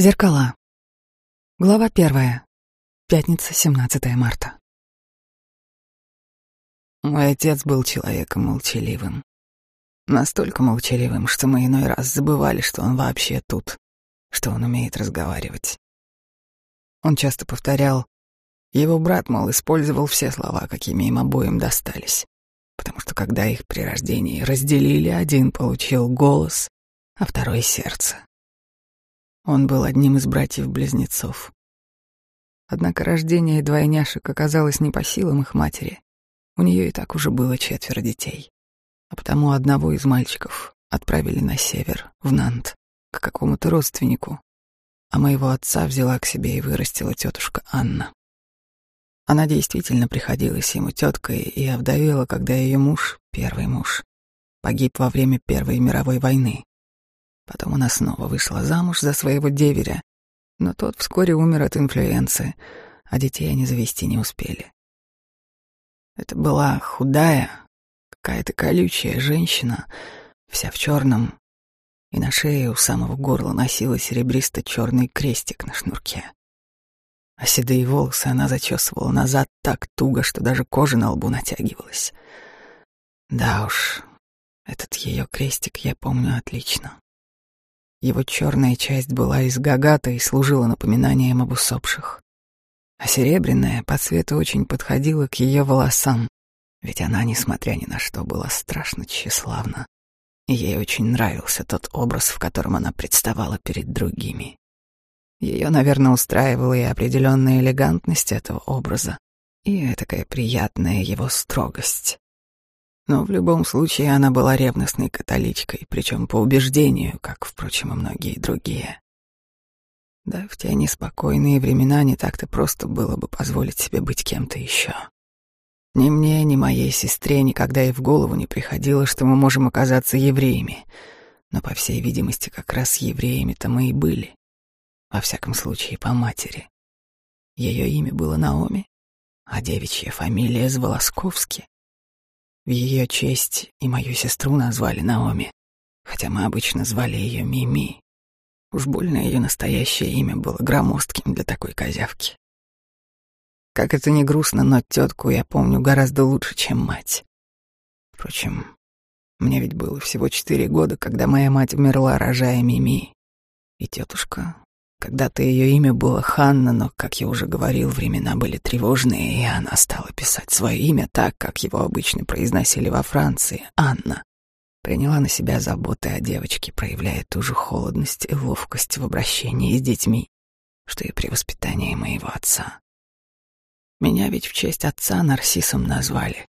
Зеркала. Глава первая. Пятница, 17 марта. Мой отец был человеком молчаливым. Настолько молчаливым, что мы иной раз забывали, что он вообще тут, что он умеет разговаривать. Он часто повторял, его брат, мол, использовал все слова, какими им обоим достались, потому что когда их при рождении разделили, один получил голос, а второй — сердце. Он был одним из братьев-близнецов. Однако рождение двойняшек оказалось не по силам их матери. У нее и так уже было четверо детей. А потому одного из мальчиков отправили на север, в Нант, к какому-то родственнику. А моего отца взяла к себе и вырастила тетушка Анна. Она действительно приходилась ему теткой и овдовела, когда ее муж, первый муж, погиб во время Первой мировой войны. Потом она снова вышла замуж за своего деверя, но тот вскоре умер от инфлюенции, а детей они завести не успели. Это была худая, какая-то колючая женщина, вся в черном, и на шее у самого горла носила серебристо-черный крестик на шнурке. А седые волосы она зачесывала назад так туго, что даже кожа на лбу натягивалась. Да уж, этот ее крестик я помню отлично. Его черная часть была из гагата и служила напоминанием об усопших. А серебряная по цвету очень подходила к ее волосам, ведь она, несмотря ни на что, была страшно тщеславна. И ей очень нравился тот образ, в котором она представала перед другими. Ее, наверное, устраивала и определенная элегантность этого образа, и такая приятная его строгость. Но в любом случае она была ревностной католичкой, причем по убеждению, как, впрочем, и многие другие. Да, в те неспокойные времена не так-то просто было бы позволить себе быть кем-то еще. Ни мне, ни моей сестре никогда и в голову не приходило, что мы можем оказаться евреями. Но, по всей видимости, как раз евреями-то мы и были. Во всяком случае, по матери. Ее имя было Наоми, а девичья фамилия Зволосковски. В ее честь и мою сестру назвали Наоми, хотя мы обычно звали ее Мими. Уж больно ее настоящее имя было громоздким для такой козявки. Как это ни грустно, но тетку я помню гораздо лучше, чем мать. Впрочем, мне ведь было всего четыре года, когда моя мать умерла, рожая Мими. И тетушка когда-то ее имя было Ханна, но, как я уже говорил, времена были тревожные, и она стала писать свое имя так, как его обычно произносили во Франции — Анна. Приняла на себя заботы о девочке, проявляя ту же холодность и ловкость в обращении с детьми, что и при воспитании моего отца. Меня ведь в честь отца Нарциссом назвали,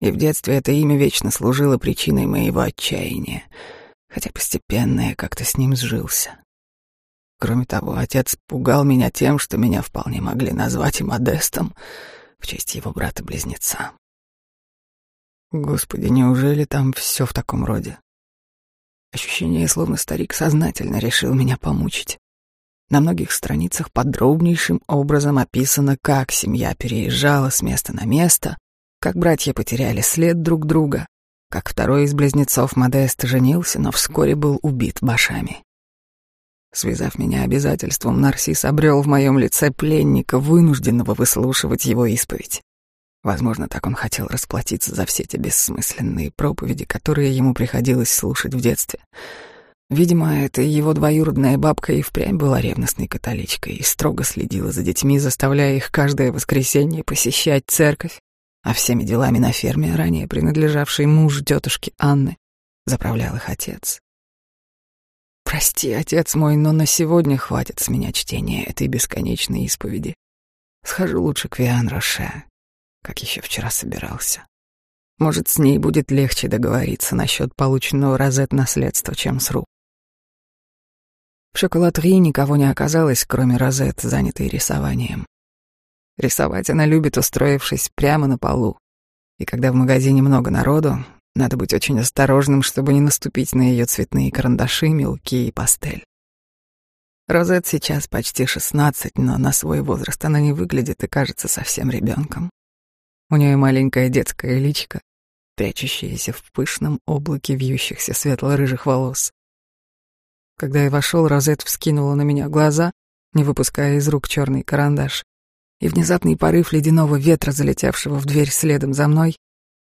и в детстве это имя вечно служило причиной моего отчаяния, хотя постепенно я как-то с ним сжился. Кроме того, отец пугал меня тем, что меня вполне могли назвать и Модестом в честь его брата-близнеца. Господи, неужели там все в таком роде? Ощущение, словно старик сознательно решил меня помучить. На многих страницах подробнейшим образом описано, как семья переезжала с места на место, как братья потеряли след друг друга, как второй из близнецов Модест женился, но вскоре был убит башами. Связав меня обязательством, Нарсис обрел в моем лице пленника, вынужденного выслушивать его исповедь. Возможно, так он хотел расплатиться за все те бессмысленные проповеди, которые ему приходилось слушать в детстве. Видимо, эта его двоюродная бабка и впрямь была ревностной католичкой и строго следила за детьми, заставляя их каждое воскресенье посещать церковь, а всеми делами на ферме, ранее принадлежавшей мужу тетушки Анны, заправлял их отец. Прости, отец мой, но на сегодня хватит с меня чтения этой бесконечной исповеди. Схожу лучше к Виан Роше, как еще вчера собирался. Может, с ней будет легче договориться насчет полученного розет наследства, чем с Ру. В шоколадрии никого не оказалось, кроме розет, занятой рисованием. Рисовать она любит, устроившись прямо на полу. И когда в магазине много народу, надо быть очень осторожным, чтобы не наступить на ее цветные карандаши, мелки и пастель. Розет сейчас почти шестнадцать, но на свой возраст она не выглядит и кажется совсем ребенком. У нее маленькая детская личка, прячущаяся в пышном облаке вьющихся светло-рыжих волос. Когда я вошел, Розет вскинула на меня глаза, не выпуская из рук черный карандаш, и внезапный порыв ледяного ветра, залетевшего в дверь следом за мной,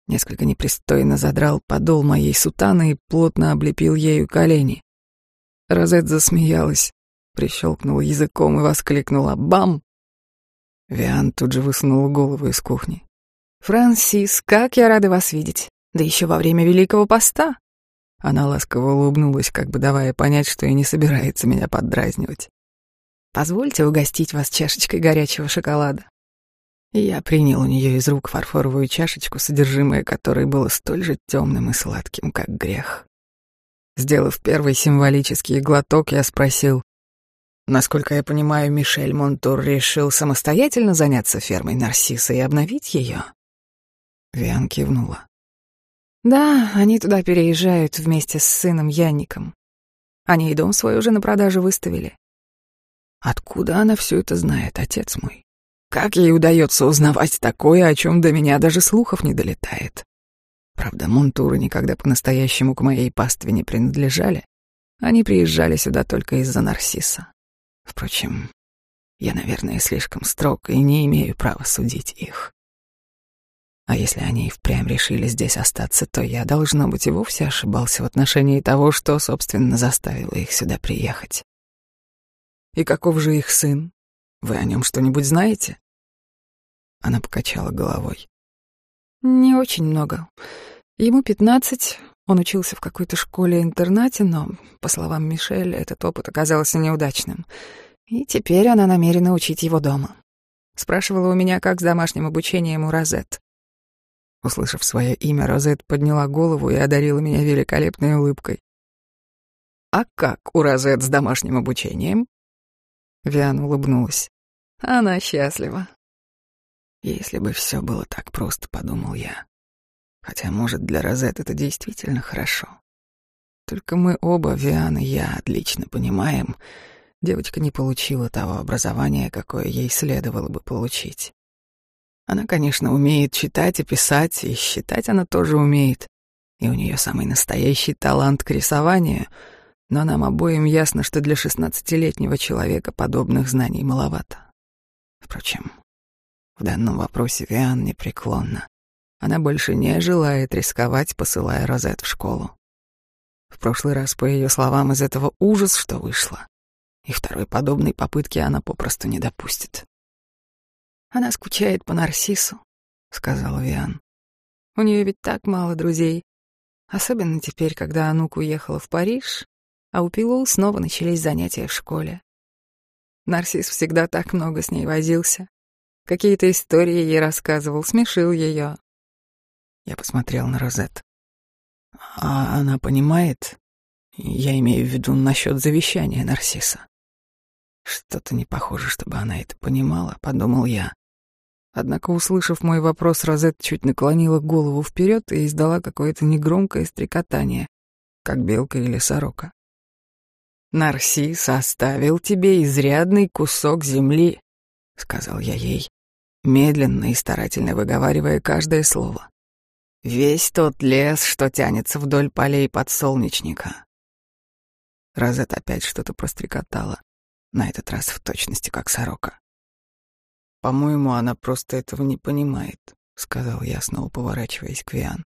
несколько непристойно задрал подол моей сутаны и плотно облепил ею колени. Розет засмеялась, прищелкнула языком и воскликнула «Бам!». Виан тут же высунул голову из кухни. «Франсис, как я рада вас видеть! Да еще во время Великого Поста!» Она ласково улыбнулась, как бы давая понять, что и не собирается меня поддразнивать. «Позвольте угостить вас чашечкой горячего шоколада». Я принял у нее из рук фарфоровую чашечку, содержимое которой было столь же темным и сладким, как грех. Сделав первый символический глоток, я спросил, Насколько я понимаю, Мишель Монтур решил самостоятельно заняться фермой Нарцисса и обновить ее. Виан кивнула. Да, они туда переезжают вместе с сыном Янником. Они и дом свой уже на продажу выставили. Откуда она все это знает, отец мой? Как ей удается узнавать такое, о чем до меня даже слухов не долетает? Правда, Монтуры никогда по-настоящему к моей пастве не принадлежали. Они приезжали сюда только из-за Нарцисса. Впрочем, я, наверное, слишком строг и не имею права судить их. А если они и впрямь решили здесь остаться, то я, должно быть, и вовсе ошибался в отношении того, что, собственно, заставило их сюда приехать. И каков же их сын? Вы о нем что-нибудь знаете? Она покачала головой. Не очень много. Ему пятнадцать, он учился в какой-то школе-интернате, но, по словам Мишель, этот опыт оказался неудачным. И теперь она намерена учить его дома. Спрашивала у меня, как с домашним обучением у Розет. Услышав свое имя, Розет подняла голову и одарила меня великолепной улыбкой. «А как у Розет с домашним обучением?» Виан улыбнулась. «Она счастлива». «Если бы все было так просто», — подумал я. Хотя, может, для Розет это действительно хорошо. Только мы оба, Виан и я, отлично понимаем, девочка не получила того образования, какое ей следовало бы получить. Она, конечно, умеет читать и писать, и считать она тоже умеет. И у нее самый настоящий талант к рисованию, но нам обоим ясно, что для шестнадцатилетнего человека подобных знаний маловато. Впрочем, в данном вопросе Виан непреклонна. Она больше не желает рисковать, посылая Розет в школу. В прошлый раз, по ее словам, из этого ужас, что вышло. И второй подобной попытки она попросту не допустит. «Она скучает по Нарсису», — сказала Виан. «У нее ведь так мало друзей. Особенно теперь, когда Анук уехала в Париж, а у Пилул снова начались занятия в школе. Нарсис всегда так много с ней возился. Какие-то истории ей рассказывал, смешил ее, я посмотрел на Розет. А она понимает? Я имею в виду насчет завещания Нарсиса. Что-то не похоже, чтобы она это понимала, подумал я. Однако, услышав мой вопрос, Розет чуть наклонила голову вперед и издала какое-то негромкое стрекотание, как белка или сорока. «Нарсис оставил тебе изрядный кусок земли», — сказал я ей, медленно и старательно выговаривая каждое слово. Весь тот лес, что тянется вдоль полей подсолнечника. Розет опять что-то прострекотала, на этот раз в точности как сорока. «По-моему, она просто этого не понимает», — сказал я, снова поворачиваясь к Виан.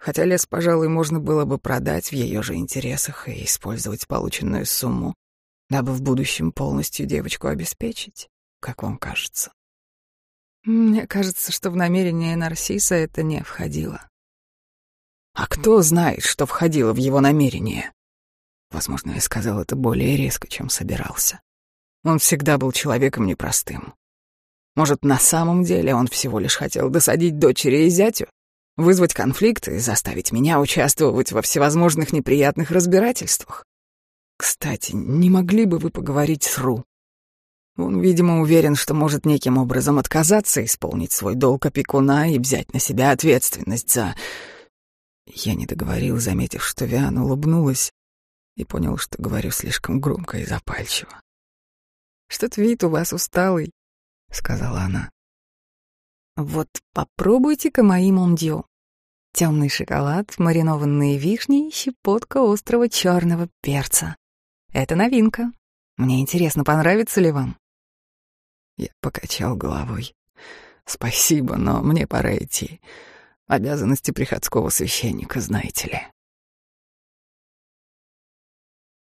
Хотя лес, пожалуй, можно было бы продать в ее же интересах и использовать полученную сумму, дабы в будущем полностью девочку обеспечить, как вам кажется. Мне кажется, что в намерение Нарсиса это не входило. А кто знает, что входило в его намерение? Возможно, я сказал это более резко, чем собирался. Он всегда был человеком непростым. Может, на самом деле он всего лишь хотел досадить дочери и зятю, вызвать конфликт и заставить меня участвовать во всевозможных неприятных разбирательствах. Кстати, не могли бы вы поговорить с Ру? Он, видимо, уверен, что может неким образом отказаться исполнить свой долг опекуна и взять на себя ответственность за... Я не договорил, заметив, что Виана улыбнулась, и понял, что говорю слишком громко и запальчиво. «Что-то вид у вас усталый», — сказала она. «Вот попробуйте-ка мои мондио. Темный шоколад, маринованные вишни и щепотка острого черного перца. Это новинка. Мне интересно, понравится ли вам?» Я покачал головой. «Спасибо, но мне пора идти. Обязанности приходского священника, знаете ли».